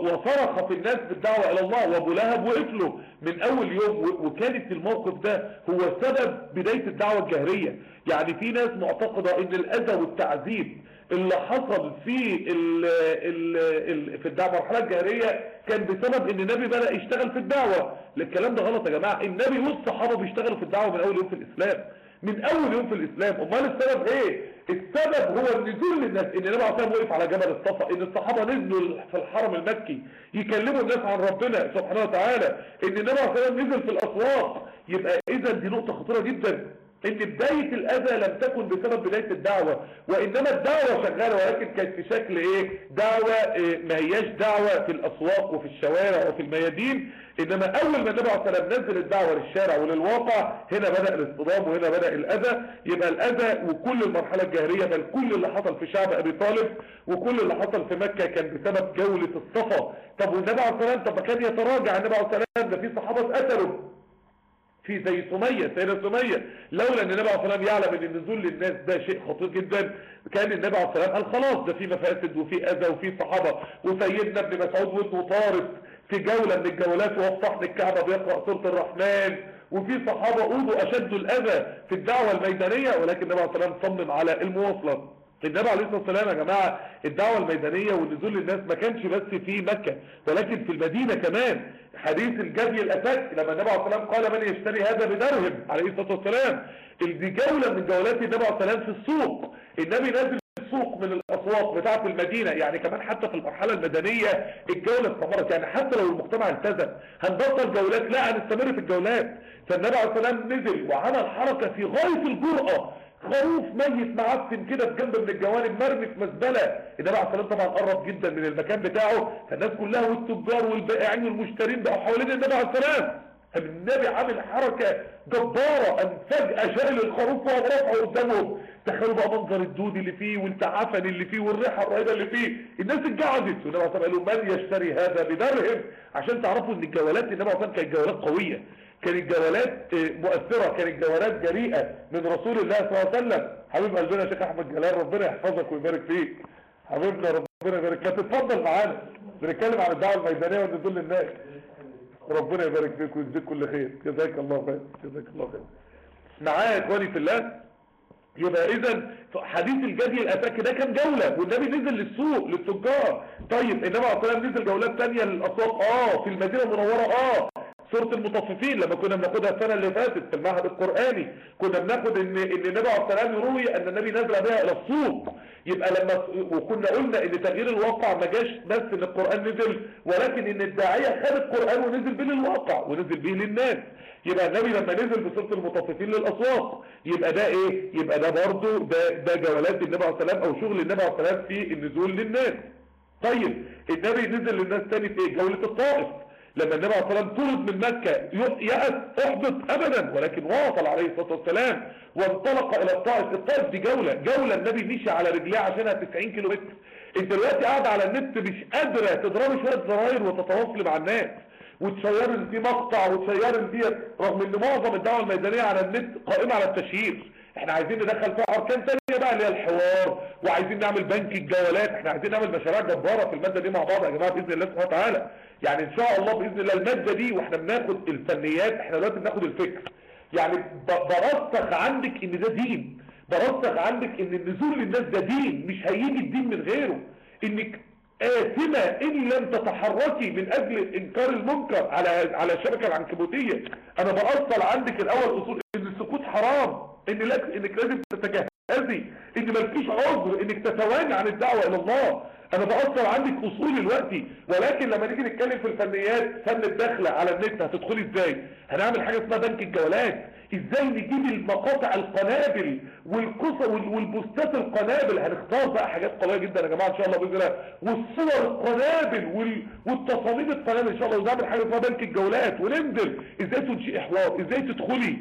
وصرخ في الناس بالدعوة إلى الله وأبو لهب وقف له من أول يوم وكانت الموقف ده هو سبب بداية الدعوة الجهرية يعني في ناس معتقدة إن الأذى والتعذيب اللي حصل في ال ال ال في الدعوة المرحلة الجاهلية كان بسبب إن النبي بدأ يشتغل في الدعوة. الكلام ده غلط يا جماعة. النبي والصحابة بيشتغلوا في الدعوة من أول يوم في الإسلام. من أول يوم في الإسلام. أمال السبب إيه؟ السبب هو النزول للناس إن النبي عليه وقف على جبل الصفا إن الصحابة نزلوا في الحرم المكي يكلموا الناس عن ربنا سبحانه وتعالى إن النبي عليه نزل في الأسواق. يبقى اذا دي نقطة خطيرة جدا. إن بداية الأذى لم تكن بسبب بداية الدعوة وإنما الدعوة شغالة ولكن كانت في شكل إيه؟ دعوة إيه ما هياش دعوة في الأسواق وفي الشوارع وفي الميادين إنما أول ما النبي عليه الصلاة نزل الدعوة للشارع وللواقع هنا بدأ الاصطدام وهنا بدأ الأذى. يبقى الأذى وكل المرحلة الجاهلية بل كل اللي حصل في شعب أبي طالب وكل اللي حصل في مكة كان بسبب جولة الصفا. طب والنبي عليه الصلاة طب كان يتراجع النبي عليه الصلاة ده في صحابة اتقتلوا في زي سمية سيدة سمية. لولا أن النبي عليه الصلاة والسلام يعلم أن النزول للناس ده شيء خطير جدا كان النبي عليه الصلاة والسلام قال خلاص ده في مفاسد وفي أذى وفي صحابة. وسيدنا ابن مسعود وابنه طارق في جولة من الجولات وهو في صحن الكعبة بيقرأ سورة الرحمن. وفي صحابة قودوا أشد الأذى في الدعوة الميدانية ولكن النبي عليه الصلاة والسلام صمم على المواصلة النبي عليه الصلاة والسلام يا جماعة الدعوة الميدانية والنزول للناس ما كانش بس في مكة ولكن في المدينة كمان. حديث الجبي الأتاك لما النبي عليه والسلام قال من يشتري هذا بدرهم عليه الصلاة والسلام. دي جولة من جولات النبي عليه والسلام في السوق. النبي نازل السوق من الأسواق بتاعة المدينة يعني كمان حتى في المرحلة المدنية الجولة استمرت. يعني حتى لو المجتمع التزم هنبطل جولات لا هنستمر في الجولات. فالنبي عليه والسلام نزل وعمل حركة في غاية الجرأة خروف ميت معفن كده في جنب من الجوانب مرمي في مزبلة. النبي عليه الصلاه طبعا قرب جدا من المكان بتاعه. فالناس كلها والتجار والبائعين والمشترين بقوا حوالين النبي عليه السلام النبي عامل حركة جبارة ان فجاه شايل الخروف وهو رافعه قدامهم. تخيلوا بقى منظر الدود اللي فيه والتعفن اللي فيه والريحة الرهيبة اللي فيه. الناس اتجعدت. والنبي عليه الصلاة قال لهم من يشتري هذا بدرهم؟ عشان تعرفوا إن الجولات النبي عليه الصلاة كانت جولات قوية. كانت جولات مؤثرة كانت جولات جريئة من رسول الله صلى الله عليه وسلم. حبيب قلبنا شيخ أحمد جلال ربنا يحفظك ويبارك فيك. حبيبنا ربنا يبارك لك تتفضل معانا. بنتكلم عن الدعوة الميدانية والنزول للناس ربنا يبارك فيك ويجزيك كل خير. جزاك الله خير. جزاك الله خير. معايا يا إخواني في الله يبقى اذا حديث الجدي الاتاك ده كان جولة والنبي نزل للسوق للتجار. طيب النبي عليه الصلاه نزل جولات ثانية للأسواق. آه في المدينة المنورة. آه. سورة المطففين لما كنا بناخدها السنة اللي فاتت في المعهد القرآني كنا بناخد ان إن النبي عليه السلام يروي أن النبي نزل بها إلى السوق. يبقى لما وكنا قلنا إن تغيير الواقع ما جاش بس إن القرآن نزل ولكن إن الداعية خد القرآن ونزل به للواقع ونزل به للناس. يبقى النبي لما نزل بسورة المطففين للأسواق يبقى ده إيه؟ يبقى ده برضه ده ده جولات النبي عليه السلام أو شغل النبي عليه السلام في النزول للناس. طيب النبي نزل للناس تاني في جولة الطائف. لما النبي عليه الصلاة طرد من مكة يأس احبط ابدا ولكن واصل عليه الصلاة والسلام وانطلق إلى الطائف. الطائف دي جولة جولة النبي مشي على رجليه عشانها 90 كيلو متر أنت دلوقتي قاعد على النت مش قادرة تضربي شوية زراير وتتواصلي مع الناس وتشير إن في مقطع وتشير إن دي رغم إن معظم الدعوة الميدانية على النت قائمة على التشهير إحنا عايزين ندخل فيها أركان تانية بقى اللي هي الحوار وعايزين نعمل بنك الجولات إحنا عايزين نعمل مشاريع جبارة في المادة دي مع بعض يا جماعة بإذن الله سبحانه وتعالى. يعني إن شاء الله بإذن الله المادة دي وإحنا بناخد الفنيات إحنا دلوقتي بناخد الفكر. يعني برسخ عندك إن ده دين. برسخ عندك إن النزول للناس ده دين مش هيجي الدين من غيره. إنك آثمة إن لم تتحركي من أجل إنكار المنكر على على الشبكة العنكبوتية. أنا بأصل عندك الأول أصول إن السكوت حرام إن لك إنك لازم تتجهزي إن مالكيش عذر إنك تتواني عن الدعوة إلى الله. أنا بأصل عندك أصول دلوقتي ولكن لما نيجي نتكلم في الفنيات فن الدخلة على النت هتدخلي إزاي؟ هنعمل حاجة اسمها بنك الجولات. إزاي نجيب المقاطع القنابل والقصر والبوستات القنابل؟ هنختار بقى حاجات قوية جدا يا جماعة إن شاء الله بإذن الله. والصور القنابل وال... والتصاميم القنابل إن شاء الله. ونعمل حاجة اسمها بنك الجولات. وننزل إزاي تنشئي حوار إزاي تدخلي؟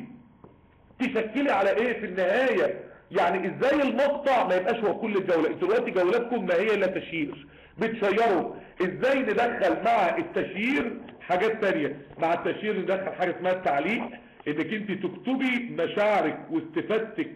تشكلي على إيه في النهاية؟ يعني إزاي المقطع ما يبقاش هو كل أنتوا دلوقتي جولاتكم ما هي إلا تشهير بتشيروا. إزاي ندخل مع التشهير حاجات تانية؟ مع التشهير ندخل حاجة اسمها التعليق إنك أنت تكتبي مشاعرك واستفادتك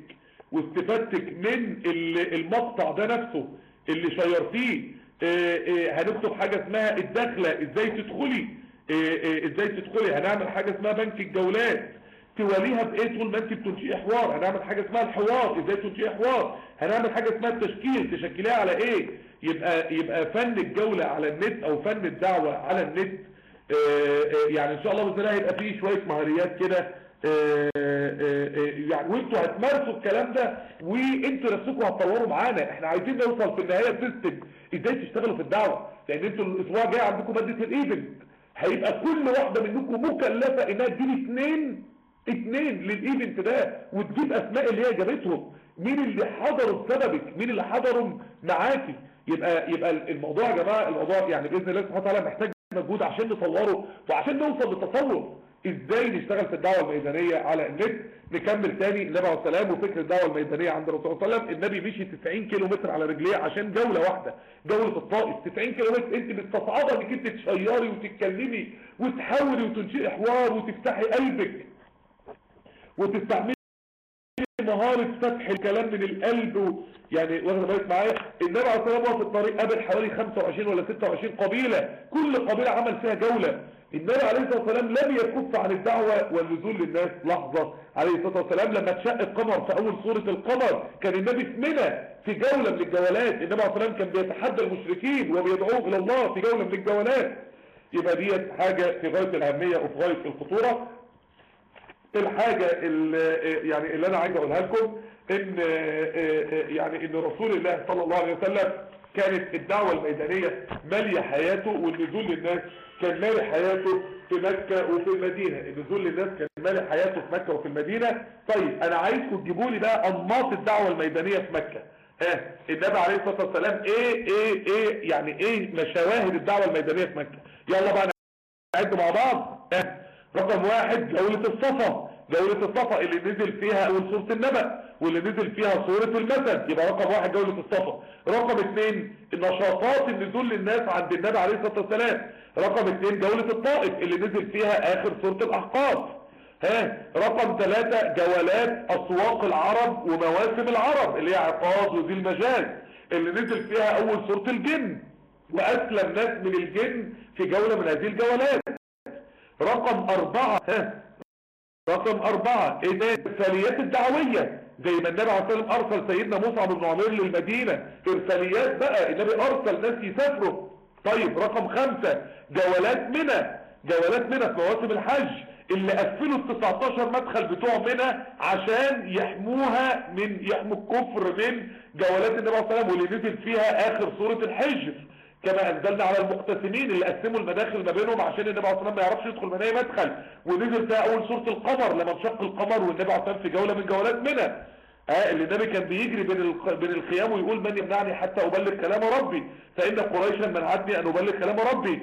واستفادتك من ال- المقطع ده نفسه اللي شيرتيه. آه، آه، هنكتب حاجة اسمها الدخلة. إزاي تدخلي؟ آه، إزاي تدخلي؟ هنعمل حاجة اسمها بنك الجولات. تواليها بإيه طول ما أنت بتنشئي حوار هنعمل حاجة اسمها الحوار إزاي تنشئي حوار هنعمل حاجة اسمها التشكيل. تشكليها على إيه؟ يبقى يبقى فن الجولة على النت أو فن الدعوة على النت. آه، آه، يعني إن شاء الله بإذن الله هيبقى فيه شوية مهاريات كده. آه، يعني وانتوا هتمارسوا الكلام ده وانتوا نفسكم هتطوروا معانا. إحنا عايزين نوصل في النهاية system إزاي تشتغلوا في الدعوة. لأن أنتوا الأسبوع الجاي عندكم مادة ال event هيبقى كل واحدة منكم مكلفة إنها تجيب اثنين اثنين للإيفنت ده وتجيب أسماء اللي هي جابتهم. مين اللي حضروا بسببك؟ مين اللي حضروا معاكي؟ يبقى يبقى الموضوع يا جماعة الموضوع يعني بإذن الله سبحانه وتعالى محتاج مجهود عشان نطوره وعشان نوصل لتصور إزاي نشتغل في الدعوة الميدانية على النت؟ نكمل تاني. النبي عليه السلام وفكر الدعوة الميدانية عند الرسول صلى الله عليه وسلم النبي مشي 90 كيلو متر على رجليه عشان جولة واحدة. جولة الطائف. 90 كيلو متر أنت مستصعبه إنك أنت تشيري وتتكلمي وتحاولي وتنشئي حوار وتفتحي قلبك. وتستعملي مهارة فتح الكلام من القلب. يعني واخد بالك معايا؟ النبي عليه الصلاة والسلام في الطريق قابل حوالي 25 ولا 26 قبيلة. كل قبيلة عمل فيها جولة. النبي عليه الصلاة والسلام لم يكف عن الدعوة والنزول للناس. لحظة. عليه الصلاة والسلام لما اتشق القمر في أول سوره القمر كان النبي في منى في جولة من الجولات. النبي عليه الصلاة والسلام كان بيتحدى المشركين وبيدعوهم إلى الله في جولة من الجولات. يبقى ديت حاجة في غاية الأهمية وفي غاية الخطورة. الحاجة اللي يعني اللي أنا عايز أقولها لكم إن يعني إن رسول الله صلى الله عليه وسلم كانت الدعوة الميدانية مالية حياته والنزول للناس كان مالي حياته في مكة وفي المدينة. النزول للناس كان مالي حياته في مكة وفي المدينة. طيب أنا عايزكم تجيبوا لي بقى أنماط الدعوة الميدانية في مكة. ها النبي عليه الصلاة والسلام إيه إيه إيه يعني إيه مشاواهد الدعوة الميدانية في مكة؟ يلا بقى نعد مع بعض. ها رقم واحد جولة الصفا. جولة الصفا اللي نزل فيها أول سورة النبأ واللي نزل فيها سورة المثل يبقى رقم واحد جولة الصفا. رقم اثنين نشاطات النزول للناس عند النبي عليه الصلاة والسلام. رقم اثنين جولة الطائف اللي نزل فيها آخر سورة الأحقاف. ها؟ رقم ثلاثة جولات أسواق العرب ومواسم العرب اللي هي عقاد وذي المجاز اللي نزل فيها أول سورة الجن. وأسلم ناس من الجن في جولة من هذه الجولات. رقم أربعة ها؟ رقم أربعة إيه ده؟ الارساليات الدعوية زي ما النبي عليه الصلاة أرسل سيدنا مصعب بن عمير للمدينة. إرساليات بقى النبي أرسل ناس يسافروا. طيب رقم خمسة جولات منى. جولات منى في مواسم الحج اللي قفلوا ال 19 مدخل بتوع منى عشان يحموها من يحموا الكفر من جولات النبي عليه الصلاة والسلام واللي نزل فيها آخر سورة الحجر. كما أنزلنا على المقتسمين اللي قسموا المداخل ما بينهم عشان النبي عليه الصلاة والسلام ما يعرفش يدخل من اي مدخل. ونزل فيها أول سورة القمر لما انشق القمر والنبي عليه الصلاة في جولة من جولات منى. آه اللي النبي كان بيجري بين. بين الخيام ويقول من يمنعني حتى أبلغ كلام ربي؟ فإن قريشا منعتني أن أبلغ كلام ربي.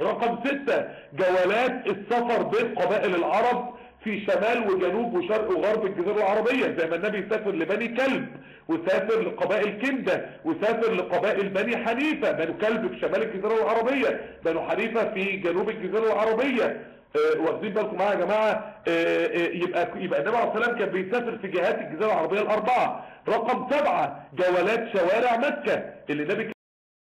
رقم ستة جولات السفر بين قبائل العرب في شمال وجنوب وشرق وغرب الجزيرة العربية زي ما النبي سافر لبني كلب. وسافر لقبائل كندة وسافر لقبائل بني حنيفة بنو كلب في شمال الجزيرة العربية بنو حنيفة في جنوب الجزيرة العربية. آه واخدين بالكم معايا يا جماعة؟ آه آه يبقى يبقى النبي عليه الصلاة والسلام كان بيسافر في جهات الجزيرة العربية الأربعة. رقم سبعة جولات شوارع مكة اللي النبي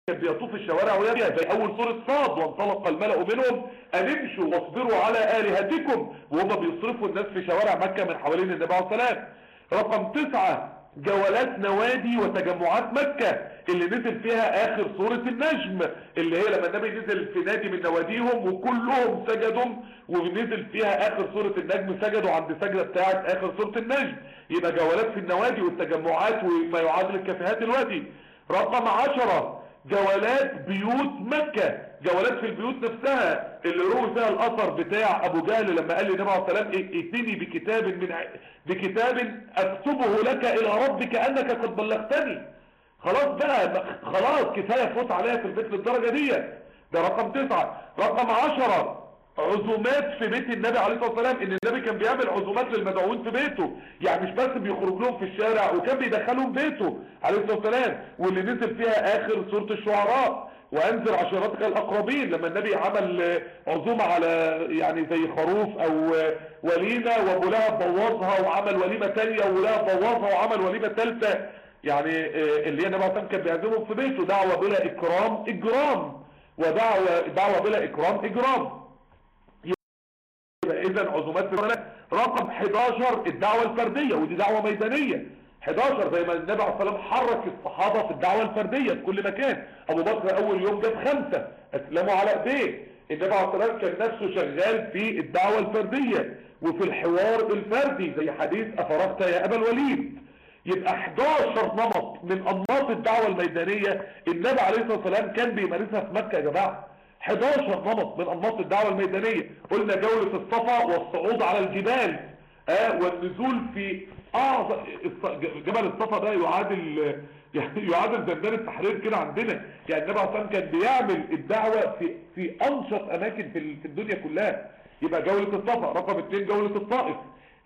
كان بيطوف الشوارع ويبيع زي أول سورة صاد وانطلق الملأ منهم أن امشوا واصبروا على آلهتكم وهم بيصرفوا الناس في شوارع مكة من حوالين النبي عليه السلام رقم تسعة جولات نوادي وتجمعات مكة اللي نزل فيها آخر سورة النجم اللي هي لما النبي نزل في نادي من نواديهم وكلهم سجدوا ونزل فيها آخر سورة النجم سجدوا عند سجدة بتاعت آخر سورة النجم. يبقى جولات في النوادي والتجمعات وما يعادل الكافيهات دلوقتي. رقم عشرة جولات بيوت مكة. جولات في البيوت نفسها اللي روي فيها الأثر بتاع أبو جهل لما قال للنبي عليه السلام ائتني بكتاب من بكتاب أكتبه لك إلى ربك أنك قد بلغتني. خلاص بقى خلاص كفاية فوت عليها في البيت للدرجة دي. ده رقم تسعة. رقم عشرة عزومات في بيت النبي عليه الصلاة والسلام إن النبي كان بيعمل عزومات للمدعوين في بيته. يعني مش بس بيخرج لهم في الشارع وكان بيدخلهم بيته عليه الصلاة والسلام واللي نزل فيها آخر سورة الشعراء. وانذر عشيرتك الاقربين لما النبي عمل عزومة على يعني زي خروف أو وليمة وابو بوظها وعمل وليمة تانية وابو بوظها وعمل وليمة تالتة. يعني اللي هي عليه كان بيعزمهم في بيته دعوة بلا إكرام إجرام. ودعوة دعوة بلا إكرام إجرام. اذا عزومات رقم 11 الدعوة الفردية ودي دعوة ميدانية. 11 زي ما النبي عليه الصلاة والسلام حرك الصحابة في الدعوة الفردية في كل مكان. أبو بكر أول يوم جاب خمسة أسلموا على ايديه النبي عليه الصلاة والسلام كان نفسه شغال في الدعوة الفردية وفي الحوار الفردي زي حديث أفرغت يا أبا الوليد. يبقى 11 نمط من أنماط الدعوة الميدانية النبي عليه الصلاة والسلام كان بيمارسها في مكة يا جماعة. 11 نمط من أنماط الدعوة الميدانية. قلنا جولة الصفا والصعود على الجبال آه والنزول في اعظم جبل الصفا ده يعادل يعني يعادل زندان التحرير كده عندنا. يعني النبي عليه كان بيعمل الدعوة في في أنشط أماكن في الدنيا كلها. يبقى جولة الصفا رقم اثنين جولة الطائف.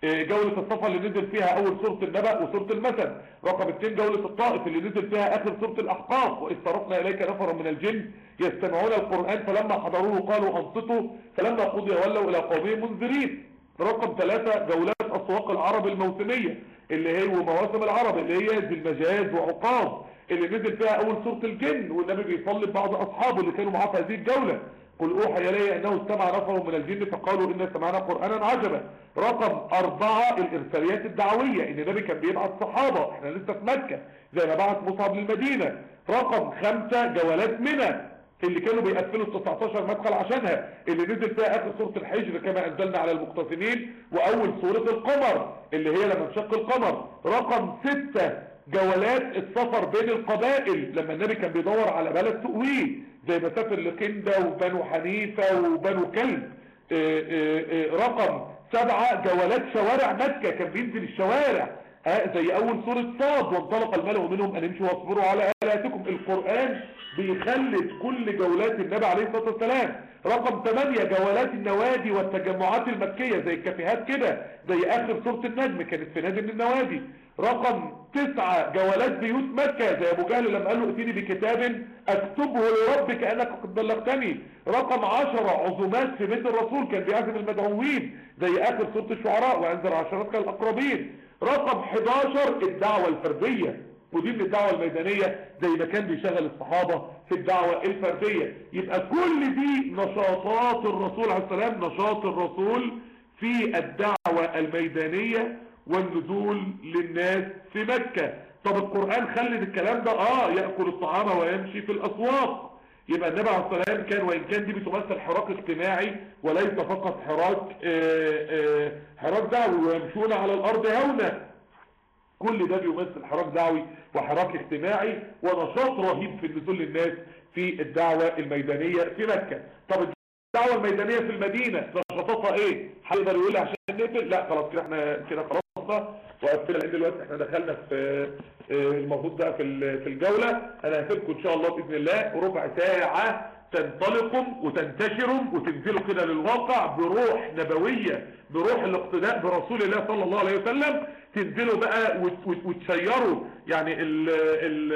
جولة الصفا اللي نزل فيها أول سورة النبأ وسورة المثل رقم اثنين جولة الطائف اللي نزل فيها آخر سورة الأحقاف. واذ صرفنا إليك نفرا من الجن يستمعون القرآن فلما حضروه قالوا أنصتوا فلما قضي ولوا إلى قومهم منذرين. رقم ثلاثة جولات اسواق العرب الموسمية اللي هي ومواسم العرب اللي هي ذي المجاز وعقاب اللي نزل فيها أول سورة الجن والنبي بيصلي ببعض أصحابه اللي كانوا معاه في هذه الجولة. قل أوحي إلي أنه استمع نفر من الجن فقالوا انا سمعنا قرآنا عجبا. رقم أربعة الإرساليات الدعوية إن النبي كان بيبعت صحابة إحنا لسه في مكة زي ما بعت مصعب للمدينة. رقم خمسة جولات منى. اللي كانوا بيقفلوا ال 19 مدخل عشانها اللي نزل فيها آخر سورة الحجر كما أنزلنا على المقتسمين وأول سورة القمر اللي هي لما انشق القمر. رقم ستة جولات السفر بين القبائل لما النبي كان بيدور على بلد تقويه زي ما سافر لكندة وبنو حنيفة وبنو كلب. آه آه آه رقم سبعة جولات شوارع مكة كان بينزل الشوارع. زي أول سورة صاد وانطلق الملأ منهم أن امشوا واصبروا على آلاتكم القرآن بيخلد كل جولات النبي عليه الصلاة والسلام. رقم 8 جولات النوادي والتجمعات المكية زي الكافيهات كده زي آخر سورة النجم كانت في نادي من النوادي. رقم 9 جولات بيوت مكة. زي أبو جهل لما قال له اتيني بكتاب أكتبه لربك انك قد بلغتني. رقم 10 عزومات في بيت الرسول كان بيعزم المدعوين زي آخر سورة الشعراء وأنذر عشراتك الأقربين. رقم 11 الدعوة الفردية. ودي من الدعوة الميدانية زي ما كان بيشغل الصحابة في الدعوة الفردية. يبقى كل دي نشاطات الرسول عليه السلام نشاط الرسول في الدعوة الميدانية والنزول للناس في مكة. طب القرآن خلد الكلام ده؟ آه يأكل الطعام ويمشي في الأسواق. يبقى النبي عليه الصلاة والسلام كان وإن كان دي بتمثل حراك اجتماعي وليس فقط حراك آآ آآ حراك دعوي ويمشون على الأرض هونا. كل ده بيمثل حراك دعوي وحراك اجتماعي ونشاط رهيب في النزول للناس في الدعوة الميدانية في مكة. طب الدعوة الميدانية في المدينة نشاطاتها إيه؟ هيقدر يقول عشان نقفل؟ لا خلاص كده إحنا كده خلصنا وقفلنا لأن دلوقتي إحنا دخلنا في المفروض بقى في الجولة. أنا هسيبكم إن شاء الله بإذن الله ربع ساعة تنطلقوا وتنتشروا وتنزلوا كده للواقع بروح نبوية بروح الاقتداء برسول الله صلى الله عليه وسلم تنزلوا بقى وتشيروا. يعني ال ال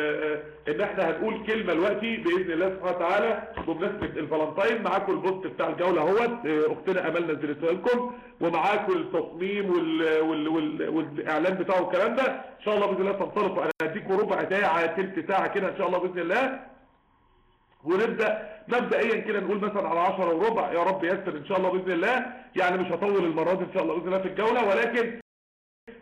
ان إحنا هنقول كلمة دلوقتي بإذن الله سبحانه وتعالى بمناسبة الفالنتاين معاكم ال post بتاع الجولة اهوت. أختنا امل نزلته لكم ومعاكم التصميم وال وال وال والإعلان بتاعه الكلام ده. إن شاء الله بإذن الله تنطلقوا أنا هديكم ربع ساعة تلت ساعة كده إن شاء الله بإذن الله. ونبدأ مبدئيا كده نقول مثلا على 10 وربع يا رب يسر إن شاء الله بإذن الله. يعني مش هطول المره دي إن شاء الله بإذن الله في الجولة ولكن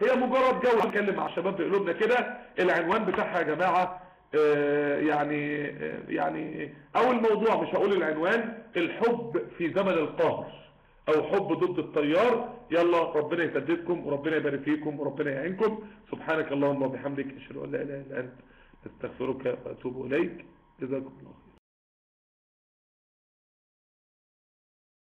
هي مجرد جولة. نتكلم مع الشباب بقلوبنا كده. العنوان بتاعها يا جماعة آه يعني آه يعني أول موضوع مش هقول العنوان الحب في زمن القهر أو حب ضد التيار. يلا ربنا يسددكم وربنا يبارك فيكم وربنا يعينكم. سبحانك اللهم وبحمدك أشهد أن لا إله إلا أنت استغفرك وأتوب إليك. جزاكم الله